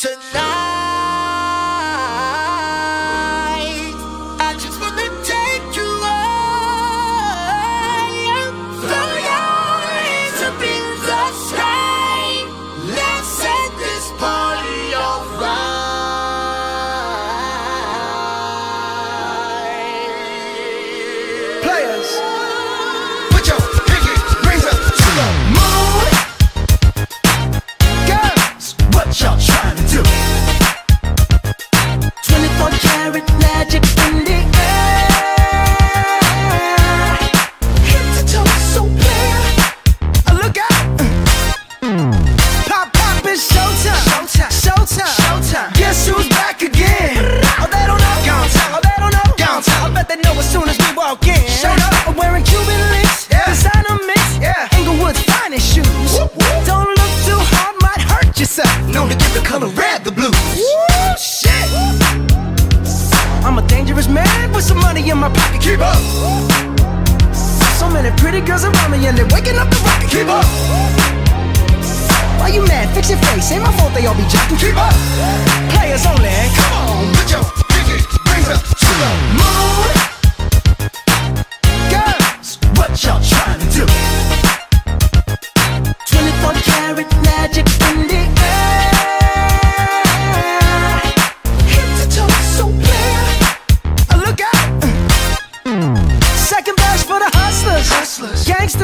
tonight. I'm a dangerous man with some money in my pocket. Keep up. So many pretty girls around me and they're waking up the rocket. Keep up. Why you mad? Fix your face. Ain't my fault they all be jocking. Keep up. Players only.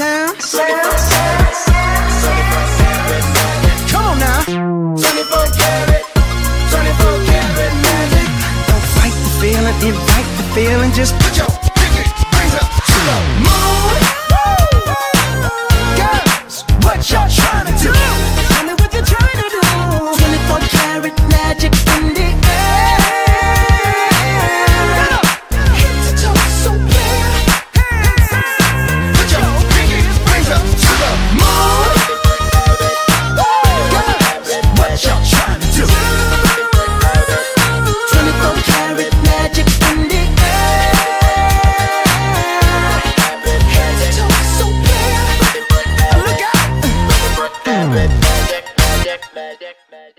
sound. sound. Magic, magic.